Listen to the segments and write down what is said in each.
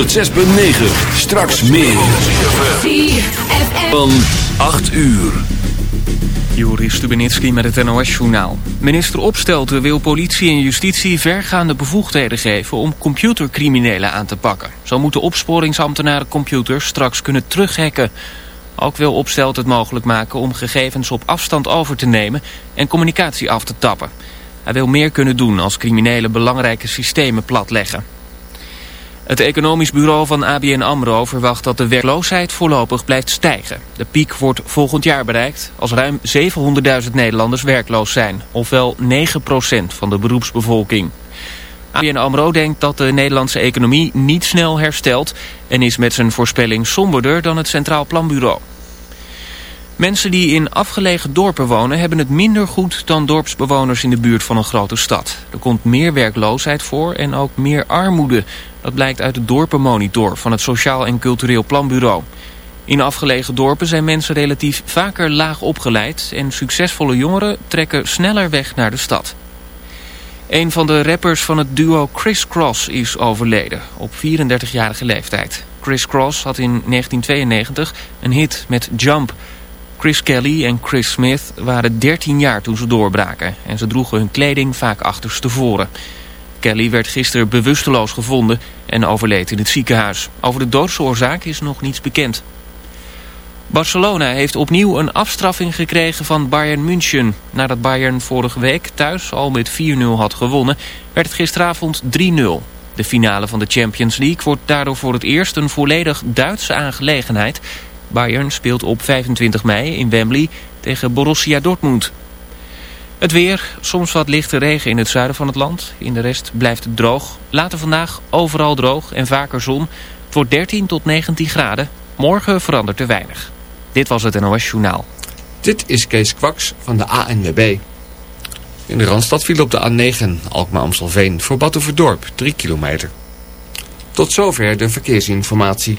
106.9. Straks meer. Van 8 uur. Joris Stubenitski met het NOS-journaal. Minister Opstelten wil politie en justitie vergaande bevoegdheden geven... om computercriminelen aan te pakken. Zo moeten opsporingsambtenaren computers straks kunnen terughacken. Ook wil Opstelten het mogelijk maken om gegevens op afstand over te nemen... en communicatie af te tappen. Hij wil meer kunnen doen als criminelen belangrijke systemen platleggen. Het economisch bureau van ABN AMRO verwacht dat de werkloosheid voorlopig blijft stijgen. De piek wordt volgend jaar bereikt als ruim 700.000 Nederlanders werkloos zijn. Ofwel 9% van de beroepsbevolking. ABN AMRO denkt dat de Nederlandse economie niet snel herstelt... en is met zijn voorspelling somberder dan het Centraal Planbureau. Mensen die in afgelegen dorpen wonen hebben het minder goed dan dorpsbewoners in de buurt van een grote stad. Er komt meer werkloosheid voor en ook meer armoede. Dat blijkt uit de dorpenmonitor van het Sociaal en Cultureel Planbureau. In afgelegen dorpen zijn mensen relatief vaker laag opgeleid... en succesvolle jongeren trekken sneller weg naar de stad. Een van de rappers van het duo Chris Cross is overleden, op 34-jarige leeftijd. Chris Cross had in 1992 een hit met Jump... Chris Kelly en Chris Smith waren 13 jaar toen ze doorbraken... en ze droegen hun kleding vaak achterstevoren. Kelly werd gisteren bewusteloos gevonden en overleed in het ziekenhuis. Over de doodsoorzaak is nog niets bekend. Barcelona heeft opnieuw een afstraffing gekregen van Bayern München. Nadat Bayern vorige week thuis al met 4-0 had gewonnen... werd het gisteravond 3-0. De finale van de Champions League wordt daardoor voor het eerst een volledig Duitse aangelegenheid... Bayern speelt op 25 mei in Wembley tegen Borussia Dortmund. Het weer, soms wat lichte regen in het zuiden van het land. In de rest blijft het droog. Later vandaag overal droog en vaker zon. Voor 13 tot 19 graden. Morgen verandert er weinig. Dit was het NOS Journaal. Dit is Kees Kwaks van de ANWB. In de Randstad viel op de A9 Alkmaar-Amstelveen voor Batuverdorp 3 kilometer. Tot zover de verkeersinformatie.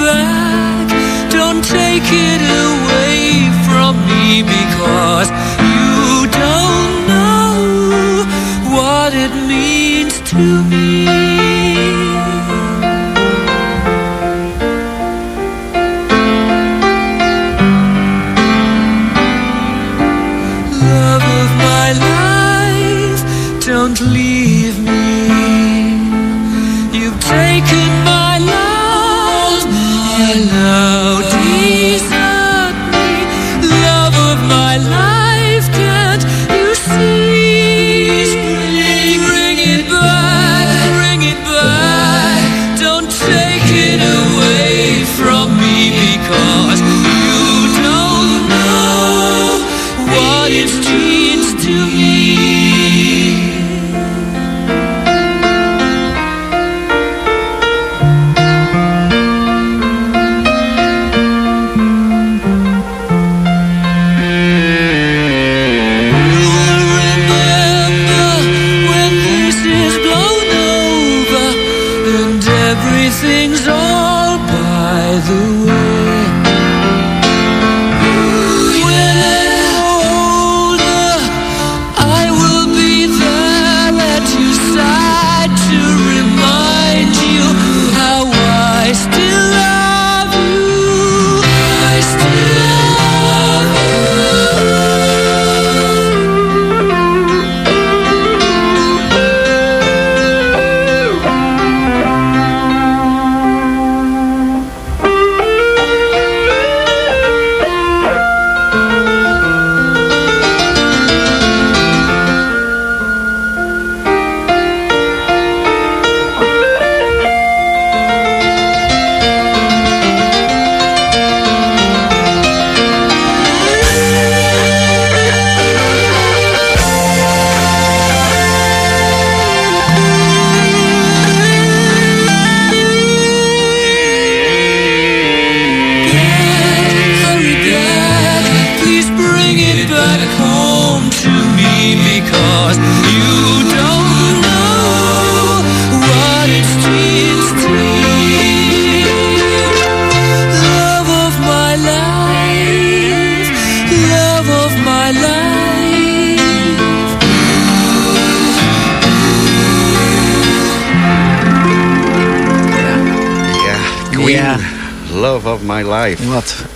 Back. Don't take it away from me because you don't know what it means to me.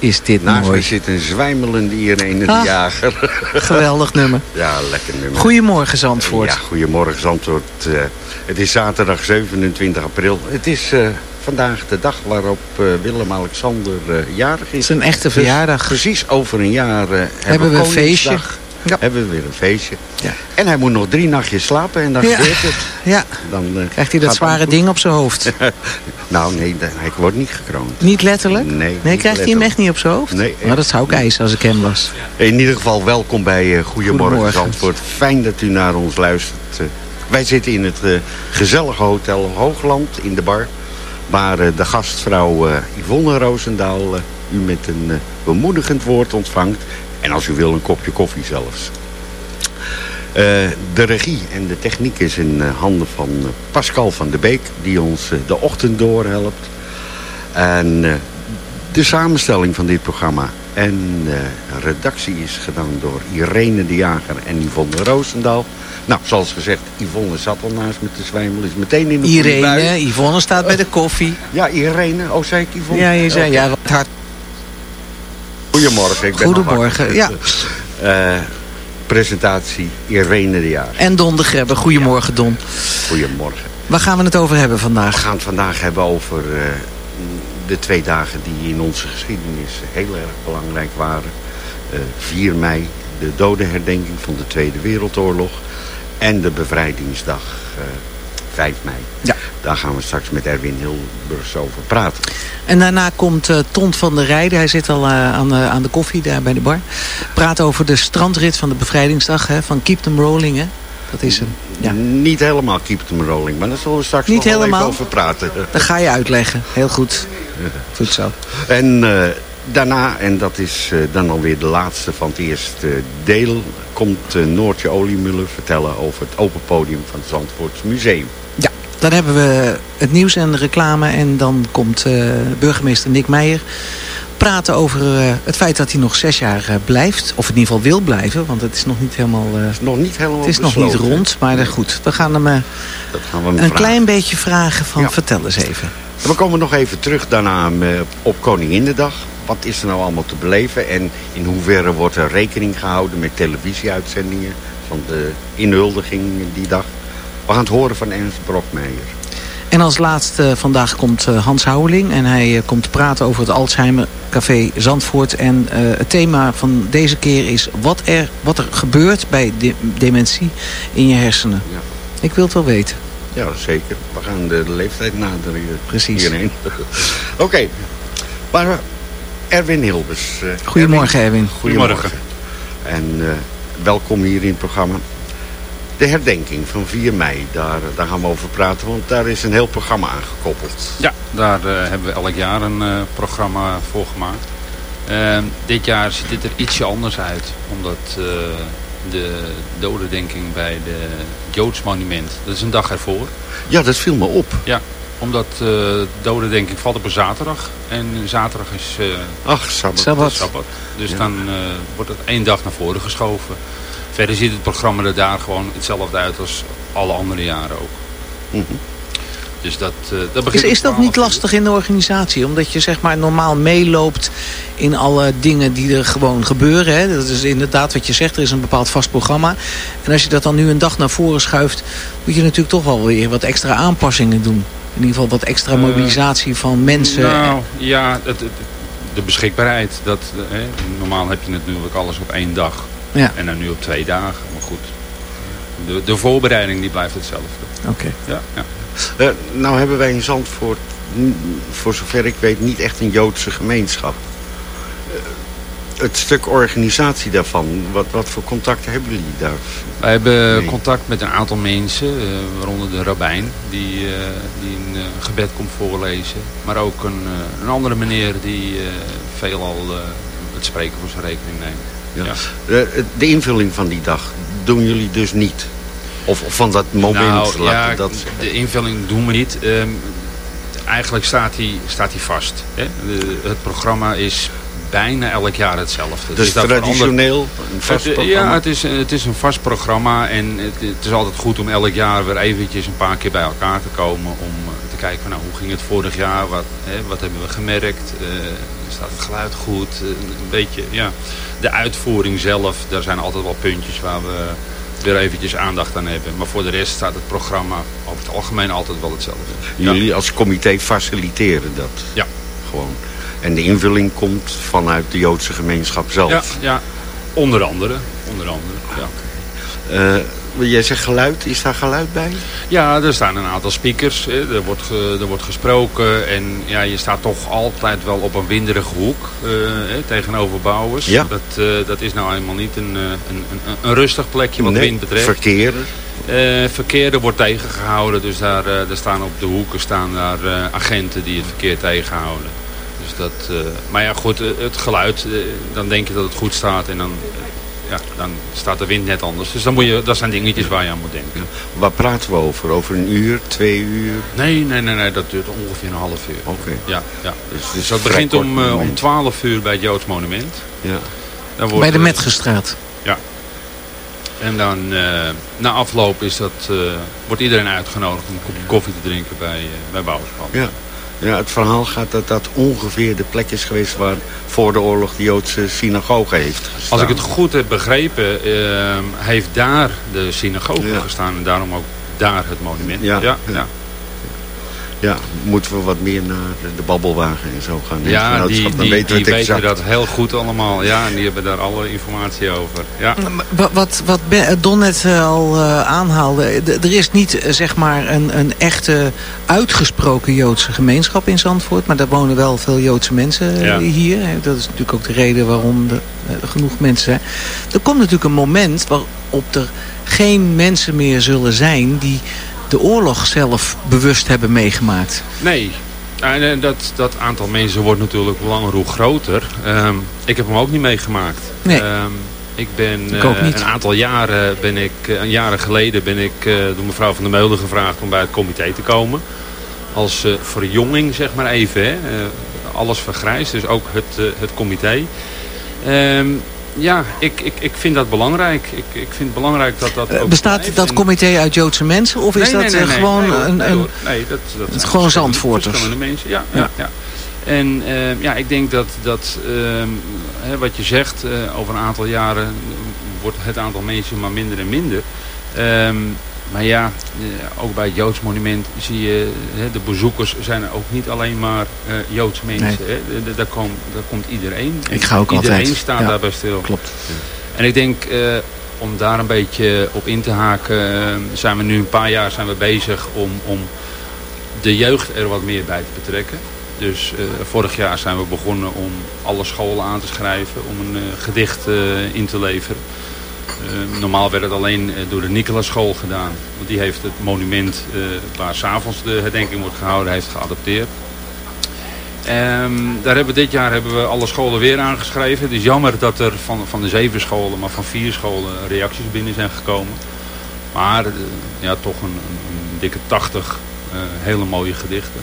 Is dit Naast mooi. zit een zwijmelende Irene de Ah. Jager. Geweldig nummer. ja, lekker nummer. Goedemorgen Zandvoort. Ja, goedemorgen Zandvoort. Eh, het is zaterdag 27 april. Het is eh, vandaag de dag waarop eh, Willem-Alexander jarig is. Het is een echte Dus verjaardag. precies over een jaar Hebben we een feestje. Ja. Hebben we weer een feestje. Ja. En hij moet nog drie nachtjes slapen en dan Ja. gebeurt het. Ja, Dan, krijgt hij dat zware ding op zijn hoofd. nou, nee, hij wordt niet gekroond. Niet letterlijk? Nee, niet krijgt hij hem echt niet op zijn hoofd? Nee, Maar dat zou ik eisen als ik hem was. In ieder geval welkom bij eh, Goedemorgen, Goedemorgen. Zandvoort. Fijn dat u naar ons luistert. Eh, wij zitten in het eh, gezellige hotel Hoogland in de bar. Waar eh, de gastvrouw eh, Yvonne Roosendaal eh, u met een eh, bemoedigend woord ontvangt. En als u wil een kopje koffie zelfs. Eh, de regie en de techniek is in eh, handen van eh, Pascal van de Beek. Die ons de ochtend doorhelpt. En de samenstelling van dit programma en redactie is gedaan door Irene de Jager en Yvonne Roosendaal. Nou, zoals gezegd, Yvonne zat al naast me te zwijmelen. Is meteen in de Irene. Yvonne staat bij de koffie. Ja, Irene. Oh, zei ik Yvonne? Ja, je zei ja, wat hard. Goedemorgen. Ik ben Goedemorgen, wakker. Eh, presentatie Irene de. En Don de Grebbe. Goedemorgen Don. Goedemorgen. Waar gaan we het over hebben We vandaag? gaan het vandaag hebben over eh, de twee dagen die in onze geschiedenis heel erg belangrijk waren. Eh, 4 mei, de dodenherdenking van de Tweede Wereldoorlog. En de bevrijdingsdag, eh 5 mei. Ja. Daar gaan we straks met Erwin Hilbers over praten. En daarna komt eh Tont van der Rijden. Hij zit al eh, aan, de, aan de koffie daar bij de bar. Praat over de strandrit van de bevrijdingsdag. Hè, van Keep Them Rolling. Hè. Dat is hem. Ja. Niet helemaal keep them rolling, maar daar zullen we straks Niet nog wel helemaal? even over praten. Dat ga je uitleggen. Heel goed. Goed zo. En eh, daarna, en dat is dan alweer de laatste van het eerste deel... komt Noortje Oliemuller vertellen over het open podium van het Zandvoorts Museum. Dan hebben we het nieuws en de reclame. En dan komt eh, burgemeester Nick Meijer praten over eh, het feit dat hij nog zes jaar eh, blijft. Of in ieder geval wil blijven, want het is nog niet helemaal... eh, Het is nog niet helemaal het is nog niet rond, maar goed. We gaan hem Dat gaan we hem een vragen. klein beetje vragen van Ja. vertel eens even. En we komen nog even terug daarna op Koninginnedag. Wat is er nou allemaal te beleven? En in hoeverre wordt er rekening gehouden met televisieuitzendingen... van de inhuldiging die dag? We gaan het horen van Ernst Brokmeijer. En als laatste vandaag komt eh, Hans Houweling. En hij eh, komt praten over het Alzheimer Café Zandvoort. En eh, het thema van deze keer is wat er, wat er gebeurt bij de- dementie in je hersenen. Ja. Ik wil het wel weten. Ja, zeker. We gaan de leeftijd naderen Precies. hierheen. Oké. Maar eh, Erwin Hilbers. eh, Goedemorgen Erwin. Goedemorgen. En eh, welkom hier in het programma. De herdenking van 4 mei, daar, daar gaan we over praten, want daar is een heel programma aan gekoppeld. Ja, daar eh, hebben we elk jaar een eh, programma voor gemaakt. Eh, dit jaar ziet het er ietsje anders uit. Omdat eh, de dodendenking bij de Joods monument, dat is een dag ervoor. Ja, dat viel me op. Ja, omdat eh de dodendenking valt op een zaterdag. En zaterdag is eh Ach, sabbat. Dus Ja. dan eh, wordt het één dag naar voren geschoven. Verder ziet het programma er daar gewoon hetzelfde uit als alle andere jaren ook. Mhm. Dus dat, eh, dat Is, is dat 12 niet lastig in de organisatie? Omdat je zeg maar normaal meeloopt in alle dingen die er gewoon gebeuren. Hè? Dat is inderdaad wat je zegt, er is een bepaald vast programma. En als je dat dan nu een dag naar voren schuift... moet je natuurlijk toch wel weer wat extra aanpassingen doen. In ieder geval wat extra Eh, mobilisatie van mensen. Nou, ja, het, het- de beschikbaarheid. Dat, eh, hè, normaal heb je natuurlijk alles op één dag. Ja. En dan nu op twee dagen. Maar goed, de, de voorbereiding die blijft hetzelfde. Oké. Ja, ja. Eh, nou hebben wij in Zandvoort, voor zover ik weet, niet echt een Joodse gemeenschap. Eh, het stuk organisatie daarvan, wat, wat voor contacten hebben jullie daar? Wij hebben contact met een aantal mensen, eh, waaronder de rabbijn, die, eh, die een gebed komt voorlezen. Maar ook een, een andere meneer die eh, veelal eh, het spreken voor zijn rekening neemt. Ja. Eh, de invulling van die dag doen jullie dus niet? Of, of van dat moment? Nou, ja, dat de invulling doen we niet. Ehm, eigenlijk staat die, staat die vast. Hè? De- het programma is bijna elk jaar hetzelfde. dus verandert- traditioneel, een vast Het, eh, programma? Ja, het is, het is een vast programma en het, het is altijd goed om elk jaar weer eventjes een paar keer bij elkaar te komen om eh, te kijken van nou, hoe ging het vorig jaar, wat, hè, wat hebben we gemerkt, staat het geluid goed, een beetje, ja, de uitvoering zelf, daar zijn altijd wel puntjes waar we weer eventjes aandacht aan hebben. Maar voor de rest staat het programma over het algemeen altijd wel hetzelfde. Ja. Jullie als comité faciliteren dat? Ja. Gewoon. En de invulling komt vanuit de Joodse gemeenschap zelf? Ja, ja, onder andere. Onder andere ja. Eh, jij zegt geluid, is daar geluid bij? Ja, er staan een aantal speakers. Er, wordt er wordt gesproken. En ja, je staat toch altijd wel op een winderige hoek eh, tegenover bouwers. Ja. Dat, eh, dat is nou helemaal niet een, eh, een, een, een rustig plekje wat Nee, wind betreft. Verkeer? Eh, verkeer er wordt tegengehouden. Dus daar, eh, daar staan op de hoeken staan daar, agenten die het verkeer tegenhouden. Dus dat, maar ja, goed, het geluid, dan denk je dat het goed staat. En dan, ja, dan staat de wind net anders. Dus dan moet je, dat zijn dingetjes waar je aan moet denken. Waar praten we over? Over een uur, twee uur? Nee, nee, nee, nee dat duurt ongeveer een half uur. Oké. Ja, ja. Dus, Dus dat begint om, eh, om moment. 12 uur bij het Joods Monument. Ja. Dan wordt, Bij de Metgestraat. Ja. En dan eh, na afloop is dat, eh, wordt iedereen uitgenodigd om een kopje koffie te drinken bij, eh bij Bouwerspan. Ja. Ja, het verhaal gaat dat dat ongeveer de plek is geweest waar voor de oorlog de Joodse synagoge heeft gestaan. Als ik het goed heb begrepen, eh, heeft daar de synagoge Ja. gestaan. En daarom ook daar het monument. Ja. ja, ja. Ja, moeten we wat meer naar de, babbelwagen en zo gaan. Ja, Genootschap, die, dan die, weten we die het weten exact. dat heel goed allemaal. Ja, en die hebben daar alle informatie over. Ja. Wat, wat, wat Ben- Don net eh, al eh, aanhaalde, er is niet eh, zeg maar een, een echte uitgesproken Joodse gemeenschap in Zandvoort, maar daar wonen wel veel Joodse mensen eh, Ja. hier. hè. Dat is natuurlijk ook de reden waarom er eh, genoeg mensen zijn. Er komt natuurlijk een moment waarop er geen mensen meer zullen zijn die de oorlog zelf bewust hebben meegemaakt. Nee, en eh, dat, dat aantal mensen wordt natuurlijk langer hoe groter. Ehm, ik heb hem ook niet meegemaakt. Nee. Ehm, ik ben Ik ook eh, een aantal jaren ben ik, eh, een jaren geleden ben ik eh, door mevrouw van der Meulen gevraagd om bij het comité te komen. Als verjonging zeg maar even. Hè. Alles vergrijst, dus ook het, het comité. Ehm, ja, ik, ik, ik vind dat belangrijk. Ik, ik vind het belangrijk dat dat Eh, ook Bestaat dat En- comité uit Joodse mensen of is Nee, dat nee, nee, eh, gewoon een... Nee, een hoor. Nee, dat, dat het gewoon Zandvoorters. mensen, ja. ja. Ja. ja. En eh, ja, ik denk dat, dat ehm, hè, wat je zegt, eh, over een aantal jaren wordt het aantal mensen maar minder en minder. Maar ja, eh, ook bij het Joods monument zie je, de bezoekers zijn ook niet alleen maar eh, Joodse mensen. Nee. Daar, komt, daar komt iedereen. Ik ga ook iedereen altijd. staat Ja, daarbij stil. Klopt. En ik denk, eh, om daar een beetje op in te haken, zijn we nu een paar jaar zijn we bezig om, om de jeugd er wat meer bij te betrekken. Dus vorig jaar zijn we begonnen om alle scholen aan te schrijven, om een gedicht in te leveren. Eh, normaal werd het alleen eh, door de Nicolas School gedaan. Want die heeft het monument eh, waar s'avonds de herdenking wordt gehouden, heeft geadopteerd. Ehm, daar hebben dit jaar hebben we alle scholen weer aangeschreven. Het is jammer dat er van, van de zeven scholen, maar van vier scholen reacties binnen zijn gekomen. Maar ja, toch een, een, dikke tachtig hele mooie gedichten.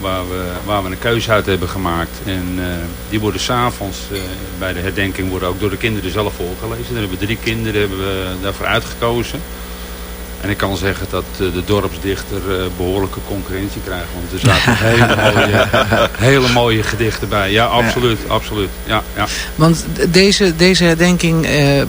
Waar we, waar we een keuze uit hebben gemaakt. En eh, die worden s'avonds uh, bij de herdenking worden ook door de kinderen zelf voorgelezen. Dan hebben we drie kinderen hebben we daarvoor uitgekozen. En ik kan zeggen dat uh, de dorpsdichter behoorlijke concurrentie krijgt. Want er zaten hele mooie, hele mooie gedichten bij. Ja, absoluut. Ja. absoluut. Ja, ja. Want deze, deze herdenking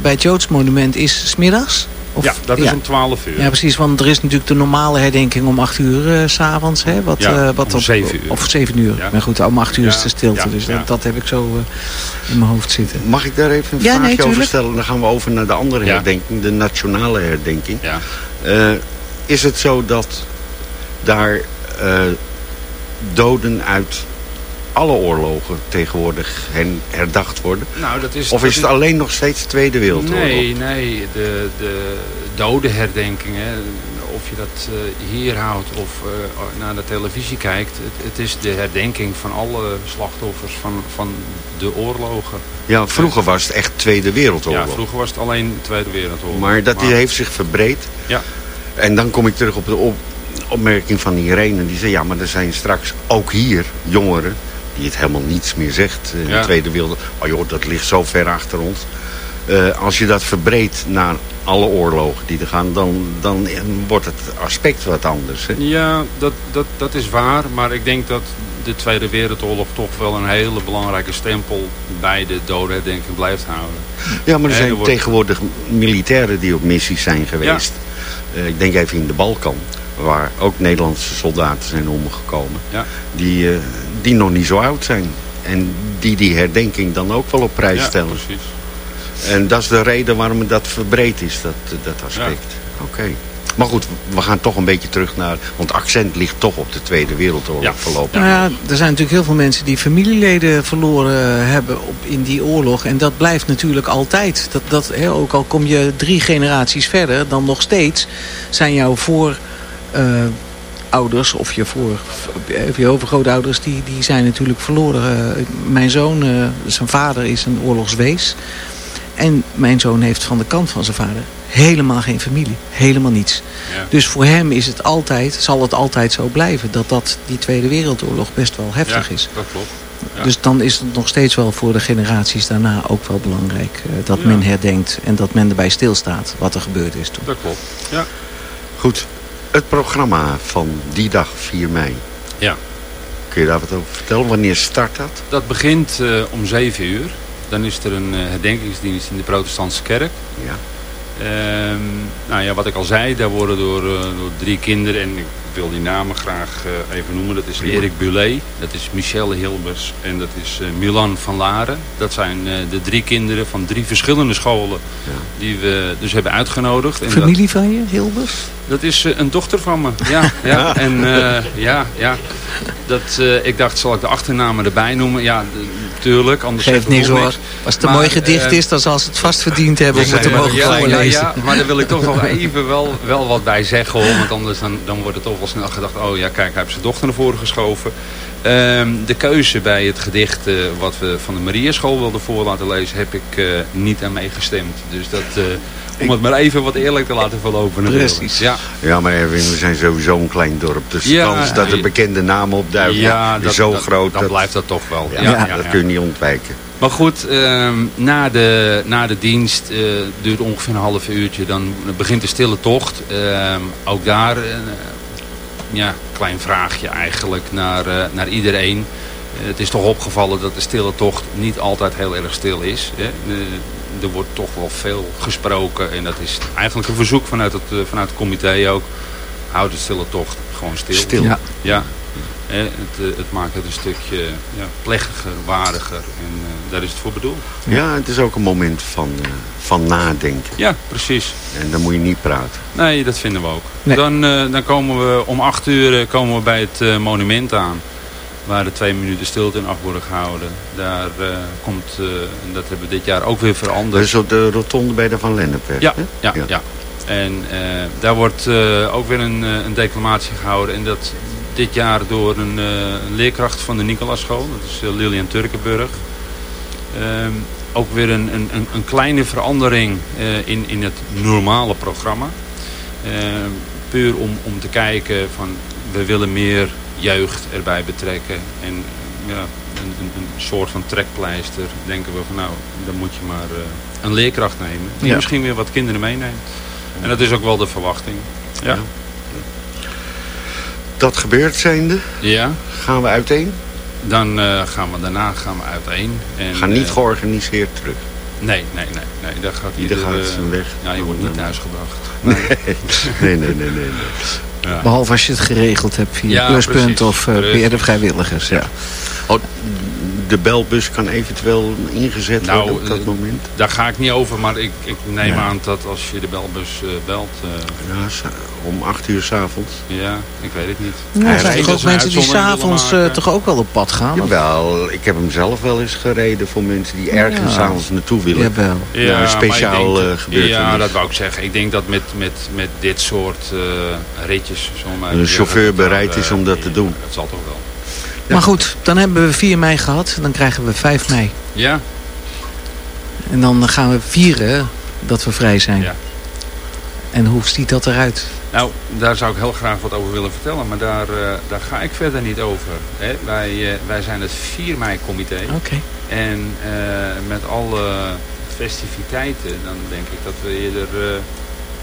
bij het Joods monument is smiddags? Of, ja, dat is ja. om 12 uur. Ja, precies. Want er is natuurlijk de normale herdenking om 8 uur uh, s'avonds. Wat, ja, uh, wat om 7 uur. Of 7 uur. Ja. Maar goed, om 8 uur is de stilte. dus dat, dat, heb ik zo uh, in mijn hoofd zitten. Mag ik daar even een ja, vraagje nee, over stellen? Dan gaan we over naar de andere herdenking. De nationale herdenking. Uh, is het zo dat daar doden uit alle oorlogen tegenwoordig herdacht worden? Nou, dat is, of is het alleen nog steeds Tweede Wereldoorlog? Nee, nee. De, de dodenherdenkingen, of je dat uh, hier houdt of uh, naar de televisie kijkt. Het, het, is de herdenking van alle slachtoffers van, van de oorlogen. Ja, vroeger was het echt Tweede Wereldoorlog. Ja, vroeger was het alleen Tweede Wereldoorlog. Maar dat maar... heeft zich verbreed. Ja. En dan kom ik terug op de op, opmerking van Irene. Die zei, ja, maar er zijn straks ook hier jongeren die het helemaal niets meer zegt in ja. de Tweede Wereldoorlog. Oh joh, dat ligt zo ver achter ons. Uh, als je dat verbreedt naar alle oorlogen die er gaan, dan, dan wordt het aspect wat anders. Hè? Ja, dat, dat, dat is waar. Maar ik denk dat de Tweede Wereldoorlog toch wel een hele belangrijke stempel bij de dodenherdenking blijft houden. Ja, maar er zijn er wordt... tegenwoordig militairen die op missies zijn geweest. Ja. Uh, ik denk even in de Balkan waar ook Nederlandse soldaten zijn omgekomen. Ja. Die, uh, die nog niet zo oud zijn. En die die herdenking dan ook wel op prijs ja, stellen. precies. En dat is de reden waarom dat verbreed is, dat, dat aspect. Ja. Oké. Okay. Maar goed, we gaan toch een beetje terug naar... Want accent ligt toch op de Tweede Wereldoorlog ja. voorlopig. Nou ja, er zijn natuurlijk heel veel mensen die familieleden verloren hebben op, in die oorlog. En dat blijft natuurlijk altijd. Dat, dat, he, ook al kom je drie generaties verder, dan nog steeds zijn jouw voor... Uh, ouders of je, voor, of je overgrootouders, die, die zijn natuurlijk verloren. Uh, mijn zoon, uh, zijn vader is een oorlogswees. En mijn zoon heeft van de kant van zijn vader helemaal geen familie. Helemaal niets. Ja. Dus voor hem is het altijd, zal het altijd zo blijven... dat, dat die Tweede Wereldoorlog best wel heftig ja, is. dat klopt. Ja. Dus dan is het nog steeds wel voor de generaties daarna ook wel belangrijk... Dat men herdenkt en dat men erbij stilstaat wat er gebeurd is toen. Dat klopt, ja. Goed, het programma van die dag, 4 mei. Ja. Kun je daar wat over vertellen? Wanneer start dat? Dat begint uh, om 7 uur. Dan is er een uh, herdenkingsdienst in de protestantse kerk. Ja. Ehm, nou ja, wat ik al zei, daar worden door, eh, door drie kinderen, en ik wil die namen graag eh, even noemen. Dat is Erik Bulet, dat is Michelle Hilbers en dat is eh, Milan van Laren. Dat zijn de drie kinderen van drie verschillende scholen die we dus hebben uitgenodigd. En dat- Familie van je, Hilbers? dat is een dochter van me. Ja, ja. En eh, ja, ja. Dat, ik dacht, zal ik de achternamen erbij noemen? Ja, d- tuurlijk. Anders Geeft niks hoor. Als het een mooi gedicht eh, is, dan zal ze het vast verdiend hebben om het te mogen ja, ja, voorlezen. ja, maar daar wil ik toch nog even wel, wel wat bij zeggen hoor. Want anders dan, dan wordt het toch wel snel gedacht, oh ja kijk, hij heeft zijn dochter naar voren geschoven. Ehm, de keuze bij het gedicht eh, wat we van de Mariaschool wilden voor laten lezen, heb ik eh, niet aan meegestemd. Dus dat, om het maar even wat eerlijk te laten verlopen. natuurlijk. Precies. Ja. Ja, maar Erwin, we zijn sowieso een klein dorp. Dus de Ja, kans dat er bekende namen opduiken Ja, is dat- zo dat- groot. dan dat, blijft dat toch wel. Ja, Ja, ja, dat ja. kun je niet ontwijken. Maar goed, ehm, na, de, na de dienst eh, duurt ongeveer een half uurtje. Dan begint de stille tocht. Ehm, ook daar een ja, klein vraagje eigenlijk naar, eh, naar iedereen. Eh, het is toch opgevallen dat de stille tocht niet altijd heel erg stil is. Hè? Er wordt toch wel veel gesproken. En dat is eigenlijk een verzoek vanuit het, eh, vanuit het comité ook. Houd de stille tocht gewoon stil. Stil. Ja. Ja, Hè, het, eh, het maakt het een stukje ja, plechtiger, waardiger en eh, daar is het voor bedoeld. Ja, het is ook een moment van, eh, van nadenken. Ja, precies. En dan moet je niet praten. Nee, dat vinden we ook. Nee. Dan, eh, dan komen we om acht uur komen we bij het monument aan. Waar de twee minuten stilte in af worden gehouden. Daar eh, komt, eh, en dat hebben we dit jaar ook weer veranderd. Dus op de rotonde bij de Van Lennepweg. Ja, ja, ja. En eh, daar wordt ook weer een, een declamatie gehouden. En dat dit jaar door een, een leerkracht van de Nicolasschool. Dat is Lilian Turkenburg. Ehm, ook weer een, een, een- kleine verandering in, in het normale programma. Ehm, puur om, om te kijken van we willen meer jeugd erbij betrekken. En ja, een, een, een soort van trekpleister denken we van nou, dan moet je maar eh, een leerkracht nemen. Die Ja. misschien weer wat kinderen meeneemt. En dat is ook wel de verwachting. Ja. Dat gebeurd zijnde, Ja. gaan we uiteen. Dan eh, gaan we daarna gaan we uiteen. En, Gaan niet eh, georganiseerd terug. Nee, nee, nee. nee daar gaat Ieder ieder, gaat eh, zijn weg. Ja, je wordt niet thuisgebracht. Nee, nee, nee, nee. nee, nee. Ja. Behalve als je het geregeld hebt via Ja, Pluspunt precies. of eh, via de vrijwilligers. Ja. Oh, de belbus kan eventueel ingezet Nou, worden op dat eh, moment. Daar ga ik niet over, maar ik, ik neem Ja. aan dat als je de belbus eh, belt... eh, Ja, om acht uur s'avonds. ja, ik weet het niet. Nou, Ja, er zijn nee, toch ook mensen die s'avonds eh maken. toch ook wel op pad gaan? Jawel, ik heb hem zelf wel eens gereden voor mensen die ergens Ja. s'avonds naartoe willen. Jawel. Ja, een speciaal, eh, denk- gebeurtenis. Ja, dat wou ik zeggen. Ik denk dat met, met, met dit soort eh, ritjes... Een chauffeur bereid is om dat te doen. Dat zal toch wel. Maar goed, dan hebben we 4 mei gehad. Dan krijgen we 5 mei. Ja, En dan gaan we vieren dat we vrij zijn. Ja. En hoe ziet dat eruit? Nou, daar zou ik heel graag wat over willen vertellen, maar daar, eh, daar ga ik verder niet over. Hè? Wij, eh, wij zijn het 4 mei-comité Oké. en eh, met alle festiviteiten, dan denk ik dat we eerder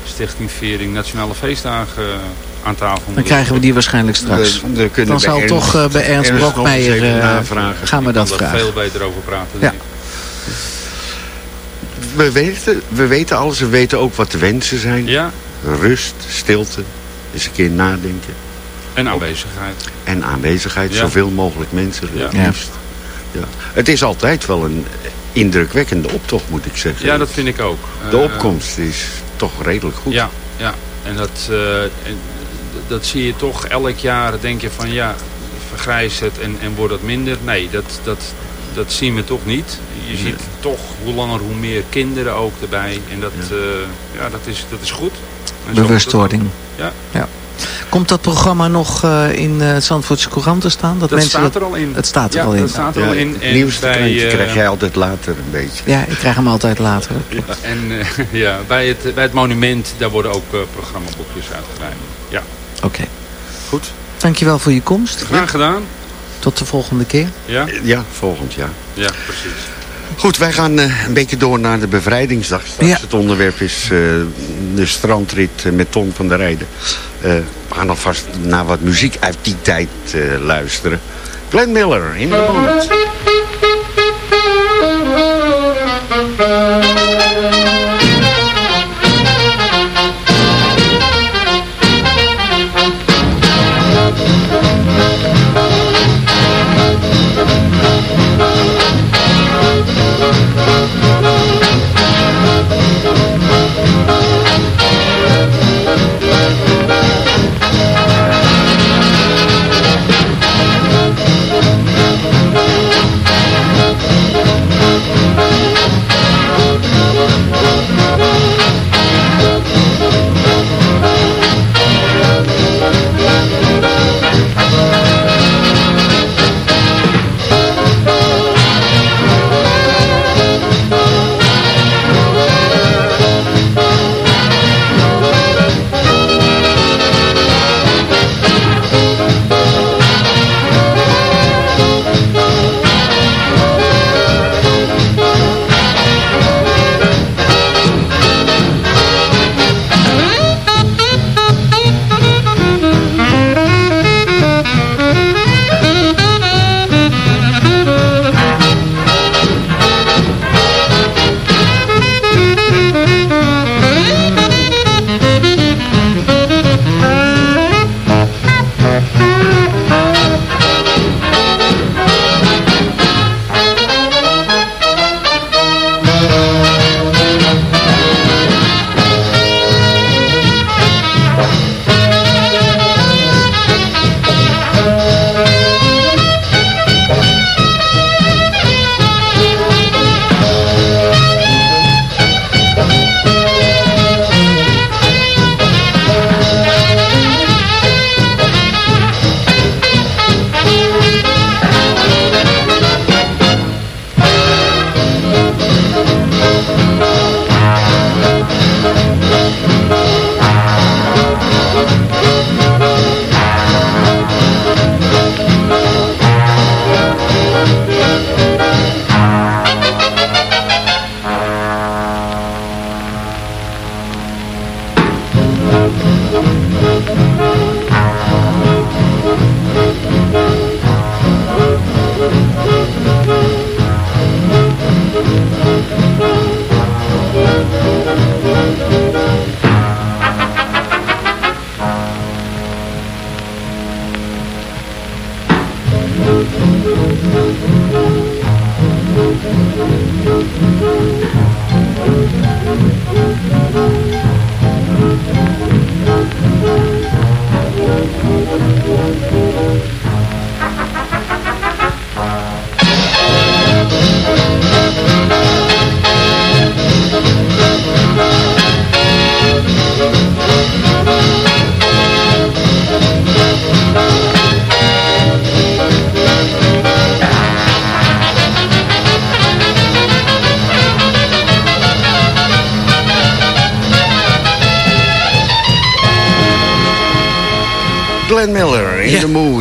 Stichting Viering Nationale Feestdagen aan tafel moeten Dan krijgen we die waarschijnlijk straks. We, we kunnen Dan zal toch eh, bij Ernst Ernst Brokmeijer eh, navragen. gaan we dat daar vragen. veel beter over praten. Ja. denk ik. We weten, we weten alles. We weten ook wat de wensen zijn. Ja, Rust, stilte. Eens een keer nadenken. en aanwezigheid. En aanwezigheid. Ja. Zoveel mogelijk mensen. het Ja. liefst. Ja. Het is altijd wel een indrukwekkende optocht, moet ik zeggen. Ja, dat vind ik ook. De Eh, opkomst is toch redelijk goed. Ja, ja. En dat, eh, en dat zie je toch elk jaar. Denk je van ja, vergrijst het en, en wordt het minder. Nee, dat, dat, dat zien we toch niet. Je ziet toch hoe langer hoe meer kinderen ook erbij. En dat, ja. ja, dat, is, dat is goed. En Bewustwording. het Ja. Komt dat programma nog eh, in eh, het Zandvoortse Courant te staan? Dat, Dat mensen staat er al in. Het staat er Ja, al in. dat staat er Ja, al in. het En nieuwste bij, krantje eh, krijg jij altijd later een beetje. Ja, ik krijg hem altijd later. En eh, ja, bij, het, bij het monument, daar worden ook uh, programmaboekjes uitgegeven. Ja. Oké. Okay. Goed. Dankjewel voor je komst. Graag gedaan. Tot de volgende keer. Ja, ja volgend jaar. Ja, precies. Goed, wij gaan uh, een beetje door naar de bevrijdingsdag. Straks ja. Het onderwerp is uh, de strandrit met Ton van der Rijden. Uh, we gaan alvast naar wat muziek uit die tijd luisteren. Glenn Miller in de band.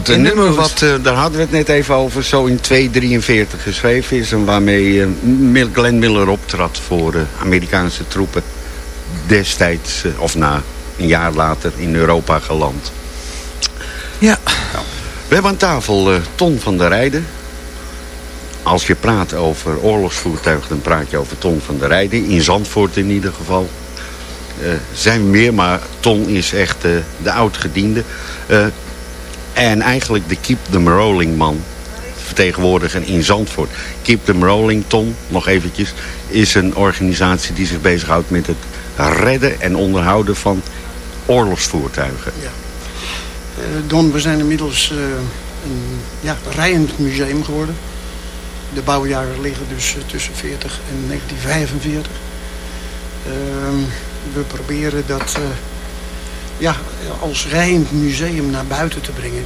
The nummer wat, eh, daar hadden we het net even over, zo in 243 geschreven is. En waarmee eh, Glenn Miller optrad voor eh, Amerikaanse troepen. Destijds, of na een jaar later, in Europa geland. Ja. We hebben aan tafel Ton van der Rijden. Als je praat over oorlogsvoertuigen, dan praat je over Ton van der Rijden. In Zandvoort in ieder geval. Eh zijn meer, maar Ton is echt de oud-gediende. En eigenlijk de Keep Them Rolling man. Vertegenwoordiger in Zandvoort. Keep Them Rolling, Ton, nog eventjes, is een organisatie die zich bezighoudt met het redden en onderhouden van oorlogsvoertuigen. Eh, Don, we zijn inmiddels eh, een ja, rijend museum geworden. De bouwjaren liggen dus eh, tussen 40 en 1945. Ehm, we proberen dat ja, als rijend museum naar buiten te brengen.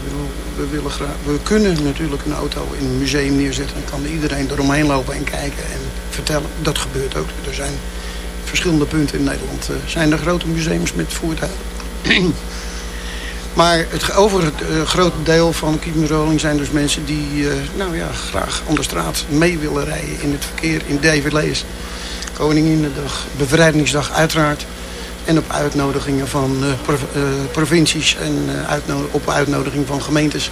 We, willen we kunnen natuurlijk een auto in een museum neerzetten. en kan iedereen eromheen lopen en kijken en vertellen. Dat gebeurt ook. Er zijn verschillende punten in Nederland. zijn er grote museums met voertuigen. Maar het over het eh, grote deel van Keep zijn dus mensen die eh, nou ja, graag aan de straat mee willen rijden in het verkeer in DVL's. Koninginnedag, bevrijdingsdag uiteraard. En op uitnodigingen van eh, eh, provincies en eh, uitno- op uitnodiging van gemeentes.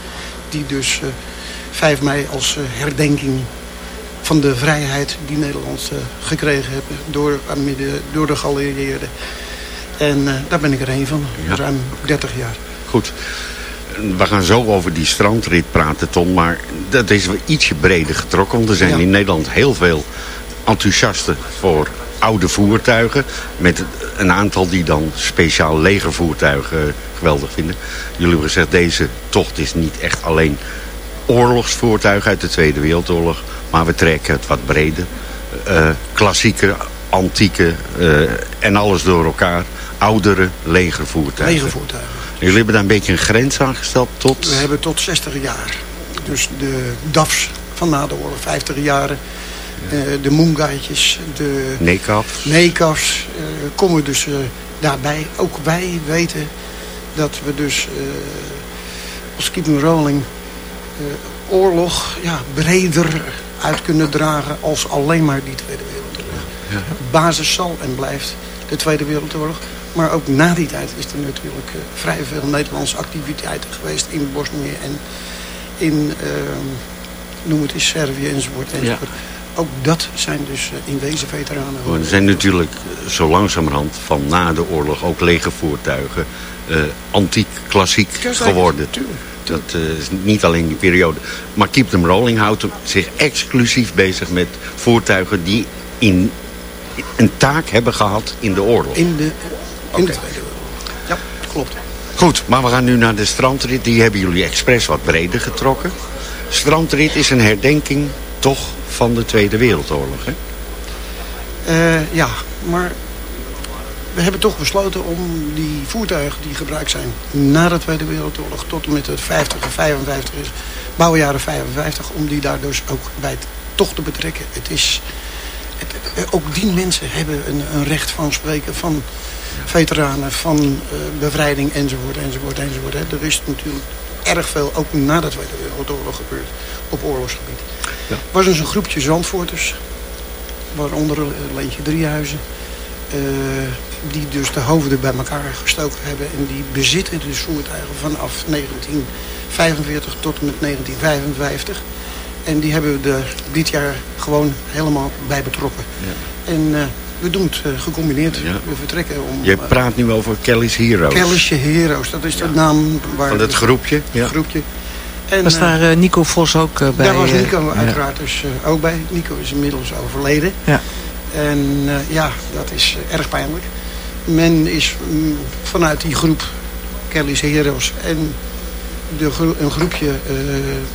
Die dus eh 5 mei als herdenking van de vrijheid die Nederland gekregen hebben door, door de geallieerden. En daar ben ik er een van, Ja. ruim 30 jaar. Goed. We gaan zo over die strandrit praten, Ton. Maar dat is wel ietsje breder getrokken. Want er zijn Ja. in Nederland heel veel enthousiasten voor oude voertuigen. Met een aantal die dan speciaal legervoertuigen geweldig vinden. Jullie hebben gezegd, deze tocht is niet echt alleen oorlogsvoertuigen uit de Tweede Wereldoorlog. Maar we trekken het wat breder. Eh, klassieke, antieke eh, en alles door elkaar. Oudere legervoertuigen. Legervoertuigen. Jullie hebben daar een beetje een grens aangesteld tot... We hebben tot 60 jaar. Dus de DAFs van na de oorlog, 50 jaren. Eh, de Moongaitjes, de Nekaf. Nekafs eh, komen dus eh, daarbij. Ook wij weten dat we dus als Keep 'em Rolling oorlog ja, breder uit kunnen dragen als alleen maar die Tweede Wereldoorlog. Basis zal en blijft de Tweede Wereldoorlog. Maar ook na die tijd is er natuurlijk vrij veel Nederlandse activiteiten geweest in Bosnië en in, eh, noem het eens, Servië enzovoort. enzovoort. Ook dat zijn dus eh, in wezen veteranen. Oh, Er zijn natuurlijk eh, zo langzamerhand van na de oorlog ook legervoertuigen eh, antiek, klassiek geworden. tuurlijk, Dat is niet alleen die periode. Maar Keep Them Rolling houdt zich exclusief bezig met voertuigen die in, een taak hebben gehad in de oorlog. In de, in de Tweede. Ja, klopt. Goed, maar we gaan nu naar de strandrit. Die hebben jullie expres wat breder getrokken. Strandrit is een herdenking toch van de Tweede Wereldoorlog, hè? Eh, ja, maar we hebben toch besloten om die voertuigen die gebruikt zijn na de Tweede Wereldoorlog tot en met het 50 en 55 is, bouwjaren 55, om die daar dus ook bij toch te betrekken. Het is, het- ook die mensen hebben een, een recht van spreken van veteranen, van eh, bevrijding enzovoort, enzovoort, enzovoort. Hè. Er is natuurlijk erg veel, ook na de Tweede Wereldoorlog gebeurd, op oorlogsgebied. Ja. Het was dus een groepje Zandvoorters, waaronder Leentje Driehuizen, eh, die dus de hoofden bij elkaar gestoken hebben. En die bezitten dus voertuigen vanaf 1945 tot en met 1955. En die hebben we er dit jaar gewoon helemaal bij betrokken. En eh, we doen het eh, gecombineerd. We vertrekken om... Je praat nu over Kelly's Heroes. Kelly's Heroes, dat is de naam waar... Van het groepje. Ja. groepje. En, Was eh, daar eh, Nico Vos ook eh, bij? daar was Nico ja. uiteraard dus ook bij. Nico is inmiddels overleden. Ja. En ja, dat is erg pijnlijk. Men is mm, vanuit die groep Kelly's Heroes en de gro- een groepje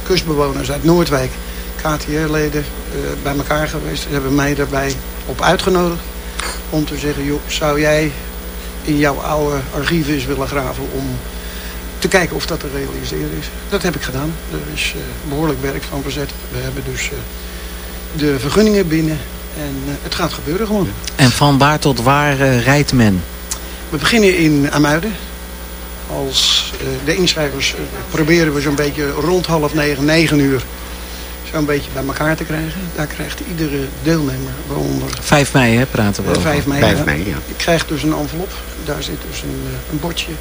kustbewoners uit Noordwijk, KTR-leden, bij elkaar geweest. Ze hebben mij daarbij op uitgenodigd om te zeggen, joh, zou jij in jouw oude archieven eens willen graven om te kijken of dat te realiseren is. Dat heb ik gedaan. Er is eh, behoorlijk werk van verzet. We hebben dus eh, de vergunningen binnen en eh, het gaat gebeuren gewoon. En van waar tot waar rijdt men? We beginnen in Amuiden. Als eh, de inschrijvers proberen we zo'n beetje rond half negen, negen uur zo'n beetje bij elkaar te krijgen. Daar krijgt iedere deelnemer, waaronder 5 mei, hè, praten we eh, over. 5 mei. 5 ja. mei, ja. Je krijgt dus een envelop. Daar zit dus een, een bordje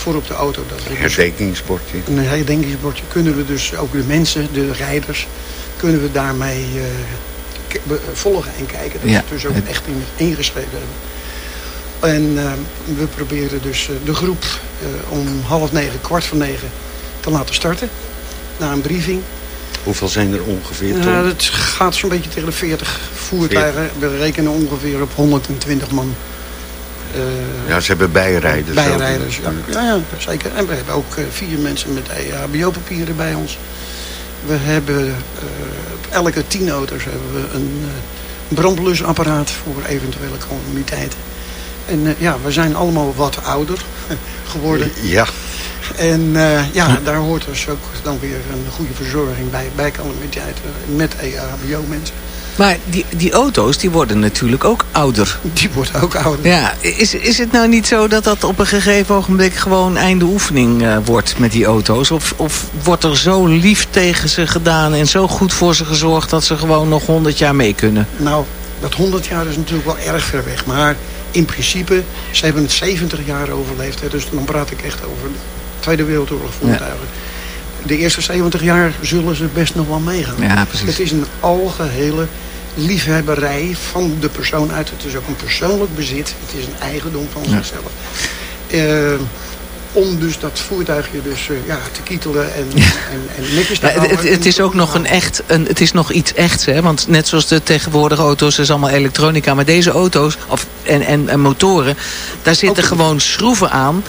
voor op de auto. Dat we dus Herdenkingsbordje. een herdenkingsbordje kunnen we dus ook de mensen, de rijders, kunnen we daarmee eh, volgen en kijken. Dat Ja, ze het dus ook echt in, ingeschreven hebben. En eh, we proberen dus eh, de groep om half negen, kwart voor negen te laten starten. Na een briefing. Hoeveel zijn er ongeveer? Ja, het gaat zo'n beetje tegen de 40 voertuigen. We rekenen ongeveer op 120 man. Eh, Ja, ze hebben bijrijders. Bijrijders, ja. ja. ja, zeker. En we hebben ook eh, vier mensen met EHBO-papieren bij ons. We hebben eh, op elke tien auto's hebben we een eh, brandblusapparaat voor eventuele calamiteiten. En eh, ja, we zijn allemaal wat ouder geworden. Ja. En eh, ja, daar hoort dus ook dan weer een goede verzorging bij, bij calamiteiten met EHBO-mensen. Maar die, die auto's, die worden natuurlijk ook ouder. Die worden ook ouder. Ja, is, is het nou niet zo dat dat op een gegeven ogenblik gewoon einde oefening eh, wordt met die auto's? Of, of wordt er zo lief tegen ze gedaan en zo goed voor ze gezorgd dat ze gewoon nog 100 jaar mee kunnen? Nou, dat 100 jaar is natuurlijk wel erg ver weg. Maar in principe, ze hebben het 70 jaar overleefd. Hè, dus dan praat ik echt over de Tweede Wereldoorlog voertuigen. De eerste 70 jaar zullen ze best nog wel meegaan. Ja, precies. Het is een algehele liefhebberij van de persoon uit. Het is ook een persoonlijk bezit. Het is een eigendom van Ja. zichzelf. Eh, om dus dat voertuigje dus, eh, ja, te kietelen en, en, en netjes te Ja, het, houden. het, het is ook nog een echt, een, het is nog iets echts, hè? Want net zoals de tegenwoordige auto's is allemaal elektronica, maar deze auto's of, en, en, en motoren, daar zitten gewoon schroeven aan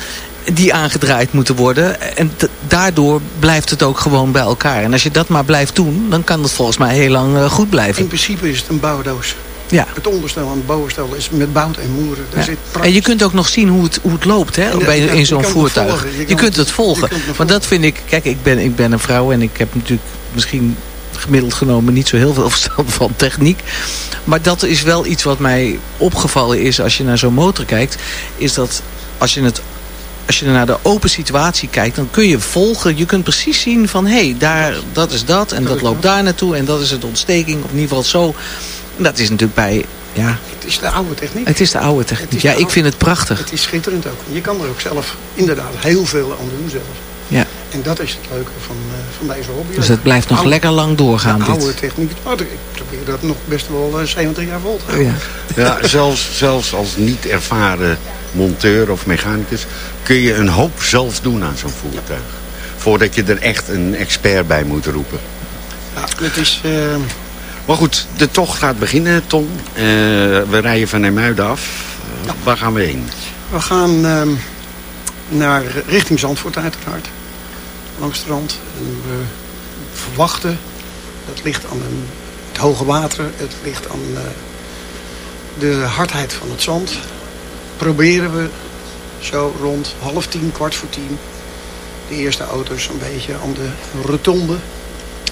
die aangedraaid moeten worden. En daardoor blijft het ook gewoon bij elkaar. En als je dat maar blijft doen, dan kan het volgens mij heel lang eh, goed blijven. In principe is het een bouwdoos. Ja. Het onderstel en het bovenstel is met bout en moeren. Daar Ja. zit En je kunt ook nog zien hoe het, hoe het loopt hè, bij, in zo'n voertuig. volgen. Je kunt het- volgen. kunt het Maar dat vind ik... Kijk, ik ben, ik ben een vrouw en ik heb natuurlijk misschien gemiddeld genomen niet zo heel veel verstand van techniek. Maar dat is wel iets wat mij opgevallen is als je naar zo'n motor kijkt. Is dat als je het als je naar de open situatie kijkt, dan kun je volgen. Je kunt precies zien van, hé, hey, daar, dat is dat. En dat loopt daar naartoe. En dat is het ontsteking. Of in ieder geval zo. En dat is natuurlijk bij, ja, Het is de oude techniek. het is de oude techniek. Ja, ik vind het prachtig. Het is schitterend ook. Je kan er ook zelf inderdaad heel veel aan doen zelf. Ja. En dat is het leuke van, eh, van deze hobby. Dus het blijft nog Oude- lekker lang doorgaan, de dit. oude techniek. Maar ik probeer dat nog best wel eh, 70 jaar vol te houden. Ja. Ja, zelfs, zelfs als niet ervaren monteur of mechanicus kun je een hoop zelf doen aan zo'n voertuig. Voordat je er echt een expert bij moet roepen. Ja, het is... eh, Maar goed, de tocht gaat beginnen, Tom. Eh, we rijden van Nijmuiden af. Eh, Waar gaan we heen? We gaan ehm, naar richting Zandvoort uiteraard. Langs het strand. En we verwachten, het ligt aan een, het hoge water, het ligt aan eh, de hardheid van het zand. Proberen we zo rond half tien, kwart voor tien, de eerste auto's een beetje aan de rotonde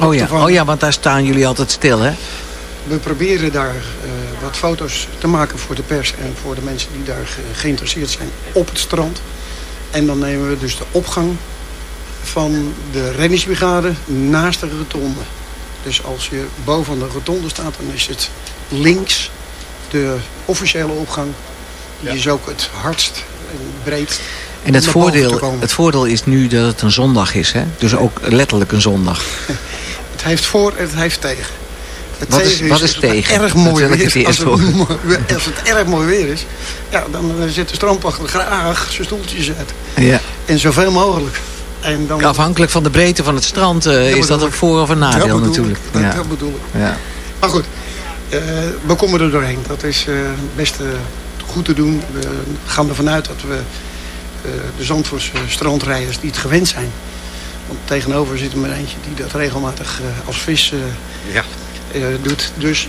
Oh ja. oh ja, want daar staan jullie altijd stil, hè? We proberen daar eh, wat foto's te maken voor de pers en voor de mensen die daar ge- geïnteresseerd zijn op het strand. En dan nemen we dus de opgang van de reddingsbrigade naast de rotonde. Dus als je boven de rotonde staat, dan is het links de officiële opgang. Die is ook het hardst en breedst. En het voordeel, het voordeel is nu dat het een zondag is. Hè? Dus ook letterlijk een zondag. Het heeft voor en het heeft tegen. Het Wat is- tegen wat is als het tegen? Erg mooi weer het is. Als het, als het erg mooi weer is, ja, dan eh, zet de strandpachter graag zijn stoeltjes uit. Ja. En zoveel mogelijk. En dan, Afhankelijk van de breedte van het strand eh, is dat een voor- of een nadeel natuurlijk. ik. Dat, Ja. dat bedoel ik. Ja. Maar goed, eh, we komen er doorheen. Dat is eh, best goed te doen. We gaan ervan uit dat we eh, de Zandvoortse strandrijders die het gewend zijn. Want tegenover zit er maar eentje die dat regelmatig eh, als vis eh, Ja. eh, doet. Dus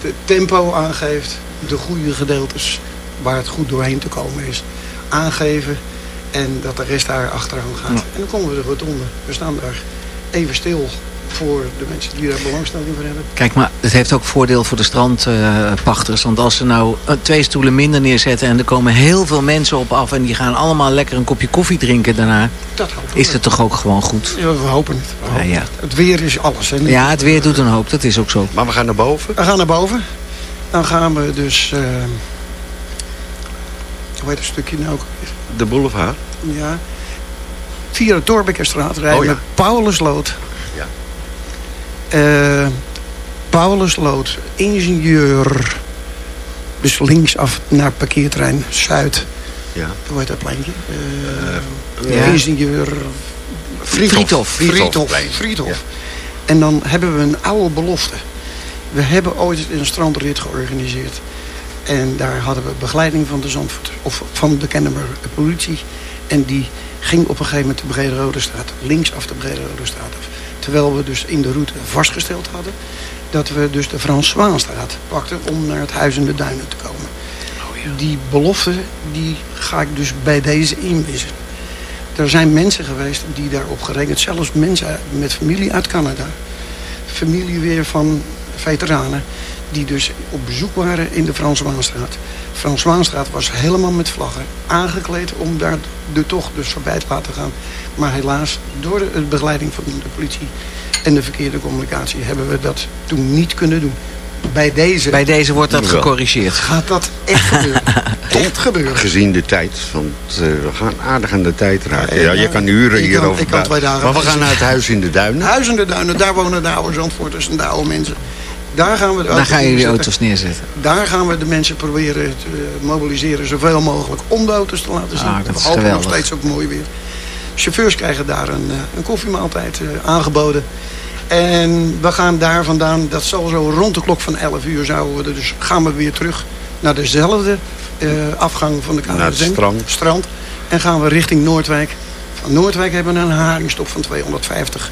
de tempo aangeeft, de goede gedeeltes waar het goed doorheen te komen is, aangeven. En dat de rest daar achteraan gaat. En dan komen we er goed onder. We staan daar even stil voor de mensen die daar belangstelling voor hebben. Kijk, maar het heeft ook voordeel voor de strandpachters. want als ze nou eh, twee stoelen minder neerzetten... en er komen heel veel mensen op af... en die gaan allemaal lekker een kopje koffie drinken daarna... Dat hopen we. is het toch ook gewoon goed? Ja, we hopen het. We hopen Ja, ja. het. Het weer is alles. Hè. Ja, het weer doet een hoop, dat is ook zo. Maar we gaan naar boven. We gaan naar boven. Dan gaan we dus... eh hoe heet het stukje nou ook? De boulevard. Ja. Via de Torbekkerstraat rijden Oh, ja. met Paulusloot. Ja. Eh, Paulusloot, ingenieur. Dus linksaf naar parkeerterrein Zuid. Ja. Hoe heet dat pleintje? Eh, Ja. Ingenieur... Friedhof. Friedhof. Friedhof. En dan hebben we een oude belofte. We hebben ooit een strandrit georganiseerd. En daar hadden we begeleiding van de Zandvoort, of van de Kennemer politie. En die ging op een gegeven moment de Brede Rode Straat, linksaf de Brede Rode Straat af. Terwijl we dus in de route vastgesteld hadden dat we dus de Frans Zwaanstraat pakten om naar het Huis in de Duinen te komen. Die belofte die ga ik dus bij deze inwissen. Er zijn mensen geweest die daarop gerekend, zelfs mensen met familie uit Canada. Familie weer van veteranen die dus op bezoek waren in de Frans Waanstraat. Frans Waanstraat was helemaal met vlaggen aangekleed om daar de tocht dus voorbij te laten gaan. Maar helaas, door de begeleiding van de politie en de verkeerde communicatie hebben we dat toen niet kunnen doen. Bij deze Bij deze wordt dat gecorrigeerd. gaat dat echt gebeuren. echt gebeuren. Gezien de tijd, want eh, we gaan aardig aan de tijd raken. Ja, Ja, je kan uren hierover dagen Maar we gaan naar het huis in de duinen. Huis in de Duinen, daar wonen de oude Zandvoorters en de oude mensen. Daar gaan we de Daar auto's gaan jullie neerzetten. auto's neerzetten. Daar gaan we de mensen proberen te eh, mobiliseren zoveel mogelijk om de auto's te laten zien. Ah, dat we is hopen nog steeds ook mooi weer. Chauffeurs krijgen daar een, eh, een koffiemaaltijd eh, aangeboden. En we gaan daar vandaan, dat zal zo rond de klok van 11 uur zouden we er dus gaan we weer terug naar dezelfde eh, afgang van de KNZN. Naar het strand. strand. En gaan we richting Noordwijk. Van Noordwijk hebben we een haringstop van 250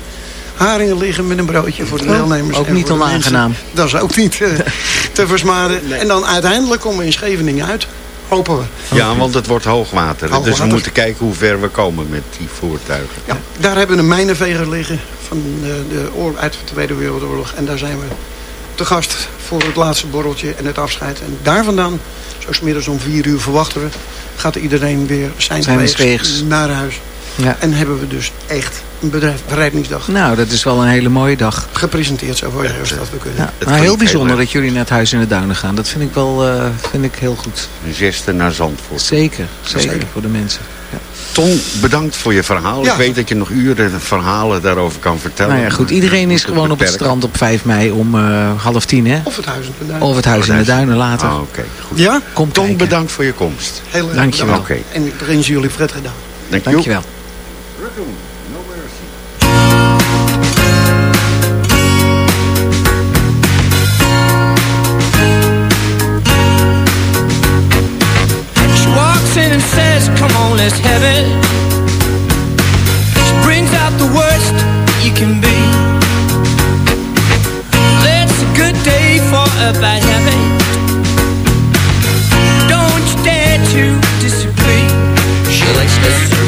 haringen liggen met een broodje voor de Oh, deelnemers. ook niet onaangenaam. mensen. Dat is ook niet eh, te versmaden. En dan uiteindelijk komen we in Scheveningen uit. Hopen we. Ja, want het wordt hoogwater. Dus Hoogwater. we moeten kijken hoe ver we komen met die voertuigen. Ja, daar hebben we een mijnenveger liggen van de, de oorlog, uit de Tweede Wereldoorlog. En daar zijn we te gast voor het laatste borreltje en het afscheid. En daar vandaan, zo 's middags om vier uur verwachten we, gaat iedereen weer zijn, Zijn weegs. naar huis. Ja. En hebben we dus echt een bedrijf, bereidingsdag Nou, dat is wel een hele mooie dag. gepresenteerd zo voor je als dat we kunnen. Ja. Maar heel bijzonder dat jullie naar het huis in de duinen gaan. Dat vind ik wel eh, vind ik heel goed. Een geste naar Zandvoort. Zeker, zeker, Zeker. voor de mensen. Ja. Ton, bedankt voor je verhaal. Ja. Ik weet dat je nog uren verhalen daarover kan vertellen. Nou ja, goed. Iedereen is gewoon op het strand op 5 mei om eh, half tien, hè? Of het huis in de duinen. Of het huis in de duinen later. Ah, Oké, goed. Ja, Kom Ton, kijken. bedankt voor je komst. heel erg. Oké. En ik wens jullie Fred gedaan. Dank je. Dankjewel. She walks in and says, come on, let's have it. She brings out the worst you can be. It's a good day for a bad habit. Don't you dare to disagree. She likes to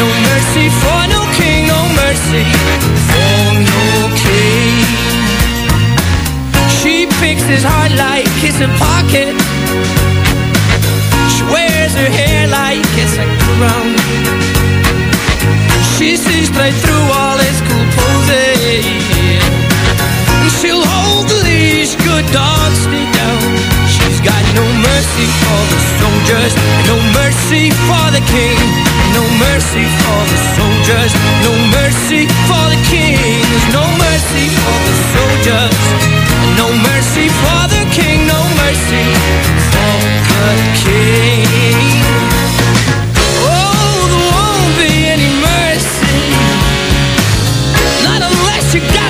no mercy for no king, no mercy for no king. She picks his heart like pocket. She wears her hair like it's a crown. She sees through all his cool poses. She'll hold the leash, good down. She's got no mercy for the soldiers, no mercy for the king, no mercy for the soldiers, no mercy for the king. There's no mercy for the soldiers, no mercy for the king, no mercy for the king. Oh, there won't be any mercy, not unless you got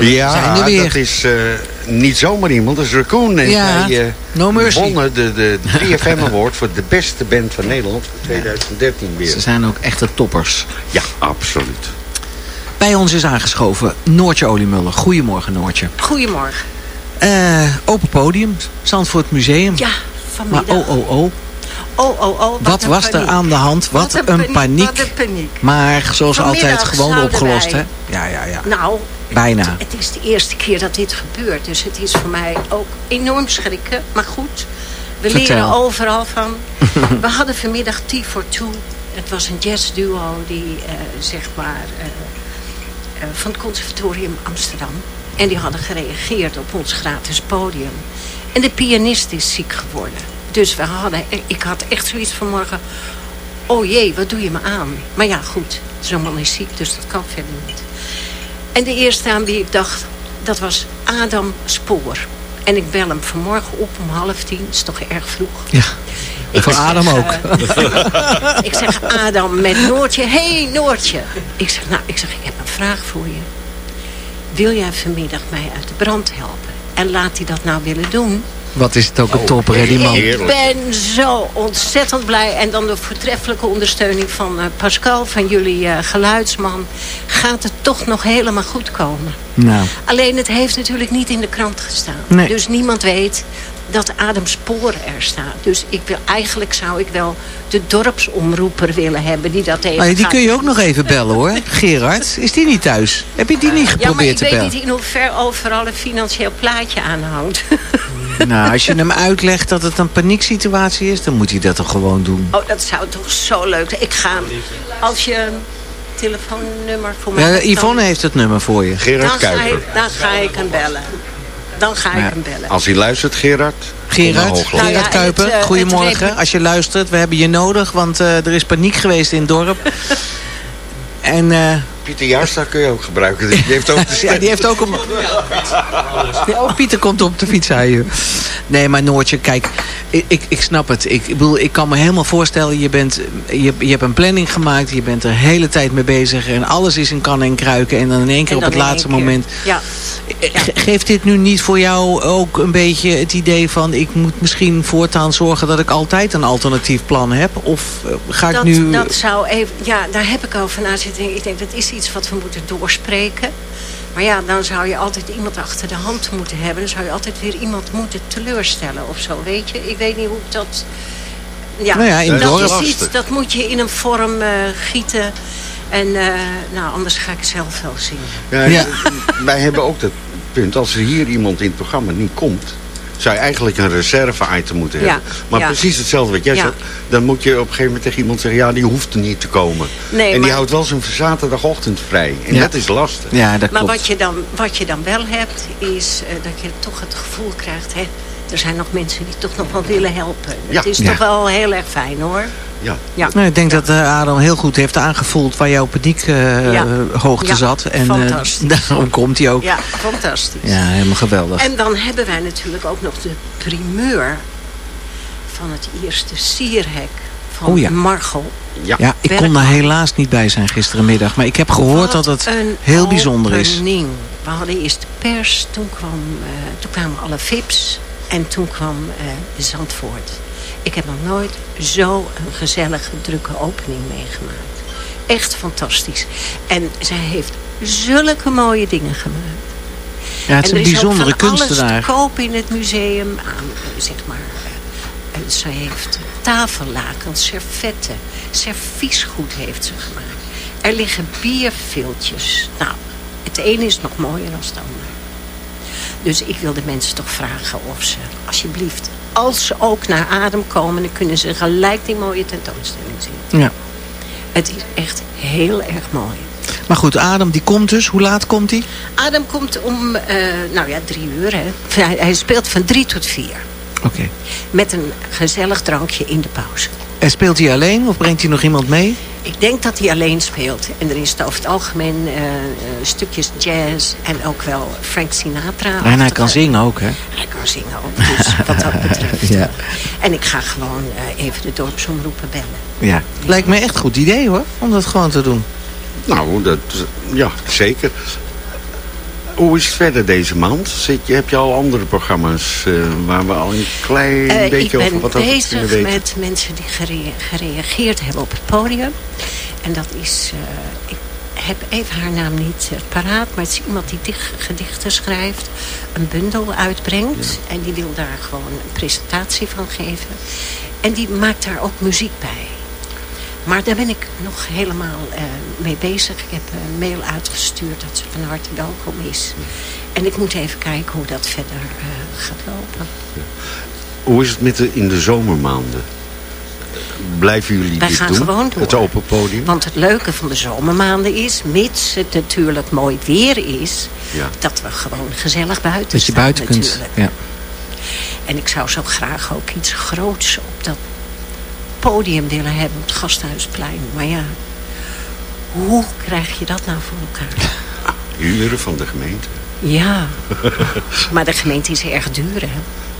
Ja, er weer. dat is eh, niet zomaar iemand, dat is Raccoon. En Ja, No Mercy. wonnen de, de 3FM Award voor de beste band van Nederland voor 2013 weer. Ze zijn ook echte toppers. Ja, absoluut. Bij ons is aangeschoven Noortje Oliemuller. Goedemorgen Noortje. Goedemorgen. Eh, open podium, Zandvoort Museum. Ja, Maar vanmiddag. oh, oh, oh. Oh, oh, oh. Wat was er aan de hand? Wat, een paniek. Wat een paniek. Maar zoals Vanmiddag altijd gewoon opgelost, hè? Ja, ja, ja. Nou, Bijna. het is de eerste keer dat dit gebeurt. Dus het is voor mij ook enorm schrikken. Maar goed, we Vertel. leren overal van. we hadden vanmiddag T for Two. Het was een jazzduo die, eh, zeg maar, eh, eh, van het conservatorium Amsterdam. En die hadden gereageerd op ons gratis podium. En de pianist is ziek geworden. Dus we hadden, ik had echt zoiets vanmorgen. Oh jee, wat doe je me aan? Maar ja, goed, zo'n man is ziek, dus dat kan verder niet. En de eerste aan wie ik dacht, dat was Adam Spoor. En ik bel hem vanmorgen op om half tien. is toch erg vroeg. Ja. Ik Voor zeg, Adam ook. eh, ik zeg Adam met Noortje. hey, Noortje. Ik zeg, nou, ik zeg, ik heb een vraag voor je. Wil jij vanmiddag mij uit de brand helpen? En laat hij dat nou willen doen. Wat is het ook een topper, hè, die man. Ik ben zo ontzettend blij. En dan de voortreffelijke ondersteuning van eh, Pascal, van jullie eh, geluidsman. Gaat het toch nog helemaal goed komen? Nou, Alleen het heeft natuurlijk niet in de krant gestaan. Nee. Dus niemand weet dat Adem Spoor er staat. Dus ik wil, eigenlijk zou ik wel de dorpsomroeper willen hebben die dat even maar die gaat- kun je ook nog even bellen, hoor. Gerard, is die niet thuis? Heb je die niet Ja, maar ik geprobeerd te weet bellen? niet in hoever overal een financieel plaatje aanhangt. Nou, als je hem uitlegt dat het een panieksituatie is, dan moet hij dat toch gewoon doen. Oh, dat zou toch zo leuk zijn. Ik ga hem, als je een telefoonnummer voor mij Ja, hebt, dan- Yvonne heeft het nummer voor je. Gerard dan ga, Kuiper. ik, dan ga ik hem bellen. Dan ga Ja. ik hem bellen. Als hij luistert, Gerard. Gerard, Hoogland. Nou ja, Gerard Kuiper, het, eh, goedemorgen. Als je luistert, we hebben je nodig, want eh, er is paniek geweest in het dorp. en eh, Pieter Jouwstra kun je ook gebruiken. Die heeft ook de ja, die heeft ook een... Ja, oh, Pieter komt op de fiets, je. Nee, maar Noortje, kijk, ik, ik, ik snap het. Ik, bedoel, ik kan me helemaal voorstellen, je, bent, je, je hebt een planning gemaakt, je bent er de hele tijd mee bezig en alles is in kannen en kruiken en dan in één keer op het laatste moment. Ja. Ge- Geeft dit nu niet voor jou ook een beetje het idee van... ik moet misschien voortaan zorgen dat ik altijd een alternatief plan heb? Of eh, ga ik dat, nu... dat zou even, ja, daar heb ik over na zitten. denken. Ik denk, dat is iets wat we moeten doorspreken. Maar ja, dan zou je altijd iemand achter de hand moeten hebben. Dan zou je altijd weer iemand moeten teleurstellen of zo, weet je. Ik weet niet hoe ik dat... Ja, Nou ja, in dat is iets, dat moet je in een vorm eh, gieten. En eh, nou, anders ga ik zelf wel zien. Ja, Ja. Wij hebben ook dat punt, als er hier iemand in het programma niet komt... zou je eigenlijk een reserve-item moeten Ja, hebben. Maar ja. precies hetzelfde wat jij Ja. zegt. Dan moet je op een gegeven moment tegen iemand zeggen... ja, die hoeft er niet te komen. Nee, en die houdt wel zijn zaterdagochtend vrij. En Ja. dat is lastig. Ja, dat maar klopt. wat je, dan, wat je dan wel hebt, is eh, dat je toch het gevoel krijgt... Hè, er zijn nog mensen die toch nog wel willen helpen. Dat Ja. is Ja. toch wel heel erg fijn hoor. Ja. Ja. Nou, ik denk dat eh, Adam heel goed heeft aangevoeld waar jouw paniekhoogte Ja, zat. En eh, fantastisch. daarom komt hij ook. Ja, fantastisch. Ja, helemaal geweldig. En dan hebben wij natuurlijk ook nog de primeur van het eerste sierhek van Oh ja. Margot. Ja, Ja, ik kon daar helaas niet bij zijn gisterenmiddag. Maar ik heb gehoord Wat dat het een heel bijzonder is. We hadden eerst de pers, toen, kwam, eh, toen kwamen alle VIP's en toen kwam eh, Zandvoort. Ik heb nog nooit zo een gezellige, drukke opening meegemaakt. Echt fantastisch. En zij heeft zulke mooie dingen gemaakt. Ja, het is En een er bijzondere alles kunstenaar. te kopen in het museum. Aan, zeg maar, eh, eh, zij heeft tafellakens, servetten, serviesgoed heeft ze gemaakt. Er liggen bierviltjes. Nou, het ene is nog mooier dan het ander. Dus ik wil de mensen toch vragen of ze, alsjeblieft, als ze ook naar adem komen, dan kunnen ze gelijk die mooie tentoonstelling zien. Ja. Het is echt heel erg mooi. Maar goed, Adam die komt dus. Hoe laat komt hij? Adam komt om, eh, nou ja, drie uur. Hè. Hij, hij speelt van drie tot vier. Oké. Met een gezellig drankje in de pauze. En speelt hij alleen of brengt hij nog iemand mee? Ik denk dat hij alleen speelt. En er is over het algemeen eh, eh, stukjes jazz en ook wel Frank Sinatra. en hij kan zingen ook, hè? Hij kan zingen ook, dus wat dat betreft. Ja. En ik ga gewoon eh, even de dorpsomroepen bellen. Ja. Lijkt me echt een goed idee, hoor. Om dat gewoon te doen. Nou, dat, ja, zeker. Hoe is het verder deze maand? Zit je, heb je al andere programma's eh, waar we al een klein Eh, ik beetje over ben wat over kunnen bezig weten? met mensen die gere- gereageerd hebben op het podium. En dat is, eh, ik heb even haar naam niet paraat, maar het is iemand die dich- gedichten schrijft, een bundel uitbrengt. En die wil daar gewoon een presentatie van geven. En die maakt daar ook muziek bij. Maar daar ben ik nog helemaal eh, mee bezig. Ik heb een mail uitgestuurd dat ze van harte welkom is. En ik moet even kijken hoe dat verder eh, gaat lopen. Hoe is het met de, in de zomermaanden? Blijven jullie Wij dit gaan doen? gewoon door. Het open podium? Want het leuke van de zomermaanden is, mits het natuurlijk mooi weer is, Ja. dat we gewoon gezellig buiten Dat je staan buiten kunt. natuurlijk. Ja. En ik zou zo graag ook iets groots op dat podium willen hebben, op het Gasthuisplein. Maar ja, hoe krijg je dat nou voor elkaar? Huren van de gemeente. Ja, maar de gemeente is erg duur, hè?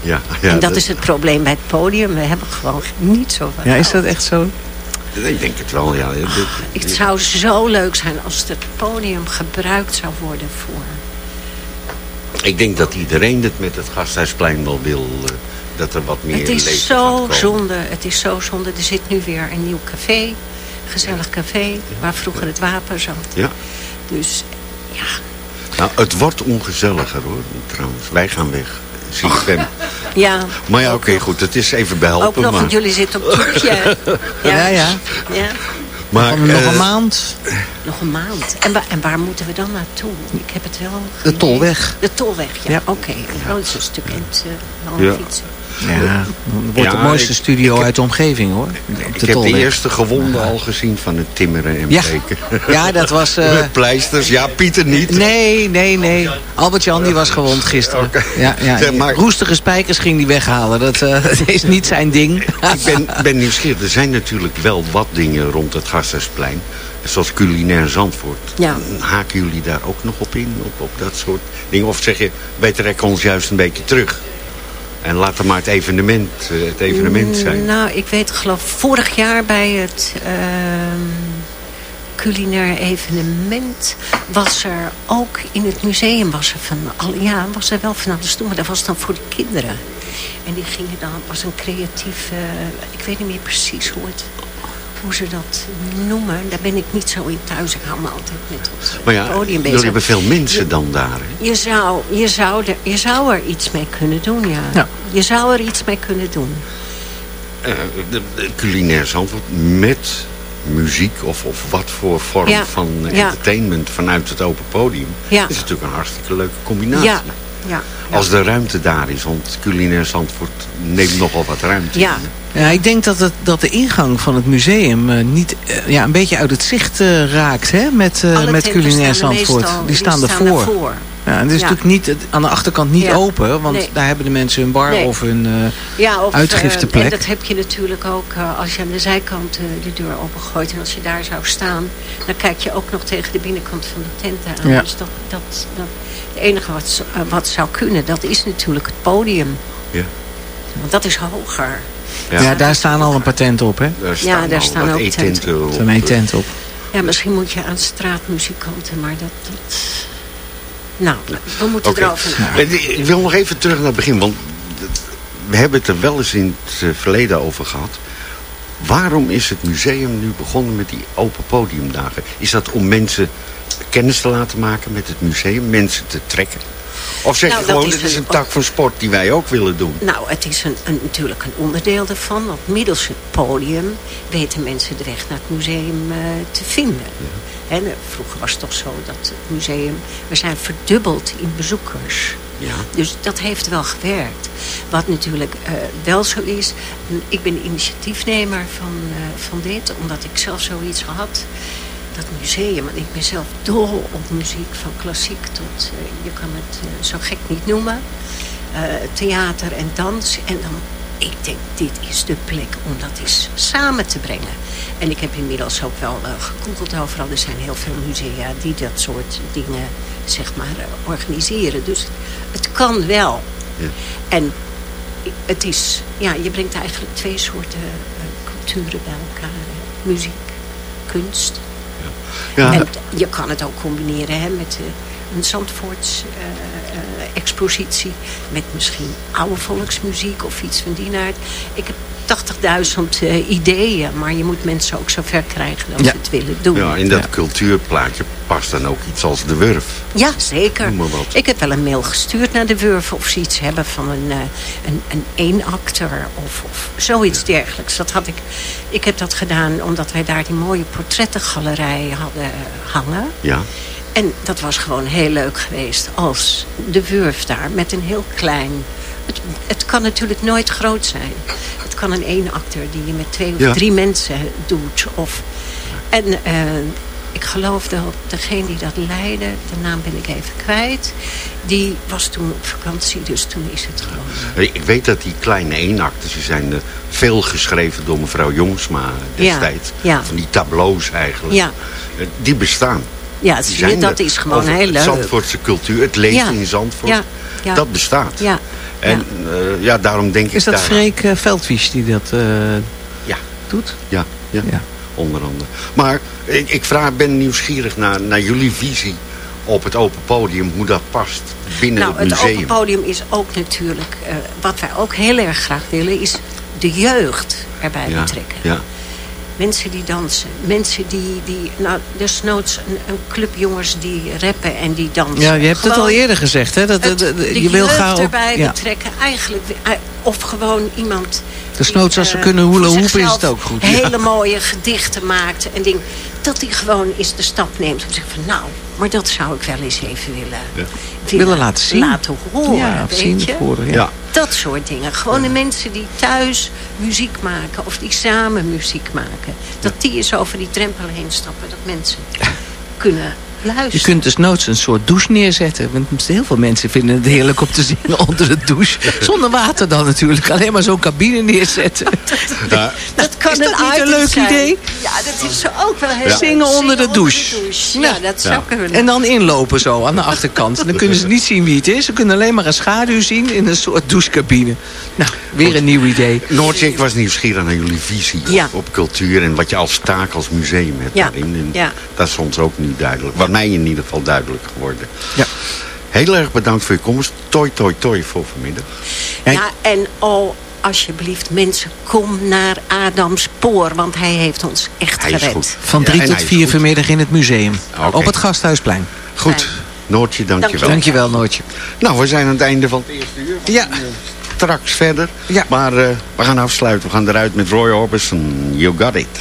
Ja, ja, en dat, is het probleem bij het podium. We hebben gewoon niet zoveel Ja, is dat echt zo? Ik denk het wel, ja. Dit- Het zou zo leuk zijn als het podium gebruikt zou worden voor... Ik denk dat iedereen het met het Gasthuisplein wel wil. eh, dat er wat meer Het is zo zonde, het is zo zonde. Er zit nu weer een nieuw café, gezellig café, waar vroeger het wapen zat. Ja. Dus ja, Nou, het wordt ongezelliger hoor, trouwens. Wij gaan weg. Ja. Maar ja, oké, goed. Het is even behelpen. ook nog, maar, want jullie zitten op toetje. Ja, ja. ja. maar, Nog eh, een maand. Nog een maand. En, wa- en waar moeten we dan naartoe? Ik heb het wel... De Tolweg. De Tolweg, ja. Ja. Oké, dat is een stuk in het uh, Ja. fietsen. Ja, dat wordt Ja, de mooiste ik- studio ik uit de omgeving, hoor. Op Ik heb de eerste gewonden al gezien van het timmeren en Ja. breken. Ja, dat was... eh, Met pleisters. Ja, Pieter niet. Nee, nee, nee. Albert-Jan die was gewond gisteren. Ja, ja. Zeg maar- Roestige spijkers ging hij weghalen. Dat, eh, dat is niet zijn ding. Ik ben, ben nieuwsgierig. Er zijn natuurlijk wel wat dingen rond het Gasthuisplein. Zoals culinair Zandvoort. Ja. Haken jullie daar ook nog op in? Op, op dat soort dingen? Of zeg je, wij trekken ons juist een beetje terug? En laat er maar het evenement, eh, het evenement zijn. Nou, ik weet geloof vorig jaar bij het ehm, culinair evenement was er ook in het museum was er van al ja was er wel van alles doen, maar dat was dan voor de kinderen. En die gingen dan was een creatieve, ik weet niet meer precies hoe het hoe ze dat noemen. Daar ben ik niet zo in thuis. Ik hou me altijd met het Maar ja, podium jullie bezig. hebben veel mensen dan daar. Hè? Je zou, je, zou er, je zou er iets mee kunnen doen, ja. Ja. Je zou er iets mee kunnen doen. Eh, de, de culinair Zandvoort met muziek of, of wat voor vorm Ja, van ja. entertainment vanuit het open podium. Ja. is natuurlijk een hartstikke leuke combinatie. Ja, ja. Als de ruimte daar is, want culinair Zandvoort neemt nogal wat ruimte Ja. in. Ja, ik denk dat, het, dat de ingang van het museum eh, niet, eh, ja, een beetje uit het zicht eh, raakt hè, met, eh, met culinair Zandvoort. meestal- die staan ervoor. Ja, en het is Ja. natuurlijk niet, aan de achterkant niet Ja. open, want Nee. daar hebben de mensen hun bar Nee. of hun eh, Ja, of, uitgifteplek. en dat heb je natuurlijk ook eh, als je aan de zijkant eh, de deur opengooit. En als je daar zou staan, dan kijk je ook nog tegen de binnenkant van de tent aan. Ja. Dus dat, dat, dat, het enige wat, eh, wat zou kunnen, dat is natuurlijk het podium. Ja. Want dat is hoger. ja. daar staan al een patent op, hè? Daar staan daar al staan ook eetenten tenten. op. Er staan een tent op. Ja, misschien moet je aan straatmuzikanten, maar dat... dat... Nou, we moeten Oké. erover Eh, Ik wil nog even terug naar het begin, want we hebben het er wel eens in het eh, verleden over gehad. Waarom is het museum nu begonnen met die open podiumdagen? Is dat om mensen kennis te laten maken met het museum, mensen te trekken? Of zeg Nou, je gewoon, het is een- tak van sport die wij ook willen doen? Nou, het is een, een, natuurlijk een onderdeel ervan. Want middels het podium weten mensen de weg naar het museum eh, te vinden. En, eh, vroeger was het toch zo dat het museum... We zijn verdubbeld in bezoekers. Ja. Dus dat heeft wel gewerkt. Wat natuurlijk eh, wel zo is... Ik ben initiatiefnemer van, eh, van dit. Omdat ik zelf zoiets had. Dat museum. En ik ben zelf dol op muziek. Van klassiek tot... eh, je kan het eh, zo gek niet noemen. Eh, theater en dans. En dan... Ik denk, dit is de plek om dat eens samen te brengen. En ik heb inmiddels ook wel gegoogeld overal. Er zijn heel veel musea die dat soort dingen, zeg maar, organiseren. Dus het kan wel. Ja. En het is, ja, je brengt eigenlijk twee soorten culturen bij elkaar. Muziek, kunst. Ja. Je kan het ook combineren met eh, een Zandvoorts eh, eh. Met misschien oude volksmuziek of iets van die aard. Ik 80.000 eh, ideeën. Maar je moet mensen ook zover krijgen dat Ja. ze het willen doen. Ja, in dat cultuurplaatje past dan ook iets als de Wurf. Ja, zeker. Ik heb wel een mail gestuurd naar de Wurf of ze iets hebben van een, eh, een, een eenacter of, of zoiets dergelijks. Dat had ik, ik heb dat gedaan omdat wij daar die mooie portrettengalerij hadden eh, hangen. Ja. En dat was gewoon heel leuk geweest als de Wurf daar met een heel klein... Het, het kan natuurlijk nooit groot zijn. Kan een eenacter die je met twee of Ja. drie mensen doet. Of, en eh, ik geloof dat degene die dat leidde, de naam ben ik even kwijt... die was toen op vakantie, dus toen is het gewoon... Ik weet dat die kleine eenakters, die zijn eh, veel geschreven door mevrouw Jongsma destijds. ja. Van die tableaus eigenlijk. Ja. Eh, Die bestaan. Ja, zie je, zijn dat er. is gewoon heel leuk. Het Zandvoortse cultuur, het leven in Zandvoort. Dat bestaat. Ja. En ja. ja, daarom denk ik Is dat daar- Freek uh, Veldwies die dat uh, ja. doet? Ja, ja, ja. onder andere. Maar ik, ik vraag, ben nieuwsgierig naar, naar jullie visie op het open podium. Hoe dat past binnen nou, het museum. Het open podium is ook natuurlijk... Uh, wat wij ook heel erg graag willen... is de jeugd erbij ja. betrekken. Ja. Mensen die dansen. Mensen die... die nou, desnoods een, een club jongens die rappen en die dansen. Ja, je hebt gewoon het al eerder gezegd. Hè? Dat, het, de, de, de je wil gaan erbij ja. betrekken. Eigenlijk, of gewoon iemand... Desnoods als ze uh, kunnen hoelen hoepen is het ook goed. hele ja. mooie gedichten maakt. En ding, dat hij gewoon eens de stap neemt. Te zeggen van nou, maar dat zou ik wel eens even willen... Ja. Willen, willen laten zien. Laten horen, ja, weet zien, je? Horen, ja. ja. Dat soort dingen. Gewoon de mensen die thuis muziek maken. Of die samen muziek maken. Dat die eens over die drempel heen stappen. Dat mensen kunnen Je kunt dus noods een soort douche neerzetten. Want heel veel mensen vinden het heerlijk om te zingen onder de douche. Zonder water dan natuurlijk. Alleen maar zo'n cabine neerzetten. Ja. Dat kan is dat een niet een leuk zijn. idee? Ja, dat is ook wel heel Ja. Zingen onder de douche. Ja, dat zou kunnen. En dan inlopen zo aan de achterkant. Dan kunnen ze niet zien wie het is. Ze kunnen alleen maar een schaduw zien in een soort douchecabine. Nou, weer Goed. een nieuw idee. Noortje, ik was nieuwsgierig naar jullie visie ja. op, op, cultuur. En wat je als taak als museum hebt ja. daarin. En ja. Dat is soms ook niet duidelijk. Mij in ieder geval duidelijk geworden. Ja. Heel erg bedankt voor je komst. Toi, toi, toi voor vanmiddag. Ja, en oh, alsjeblieft mensen, kom naar Adams Spoor. Want hij heeft ons echt hij gered. Van drie ja, tot vier vanmiddag in het museum. Okay. Op het Gasthuisplein. Goed. Noortje, dankjewel. Dankjewel, Noortje. Nou, we zijn aan het einde van het eerste uur. Ja. Straks verder. Ja. Maar uh, we gaan afsluiten. We gaan eruit met Roy Orbison. You got it.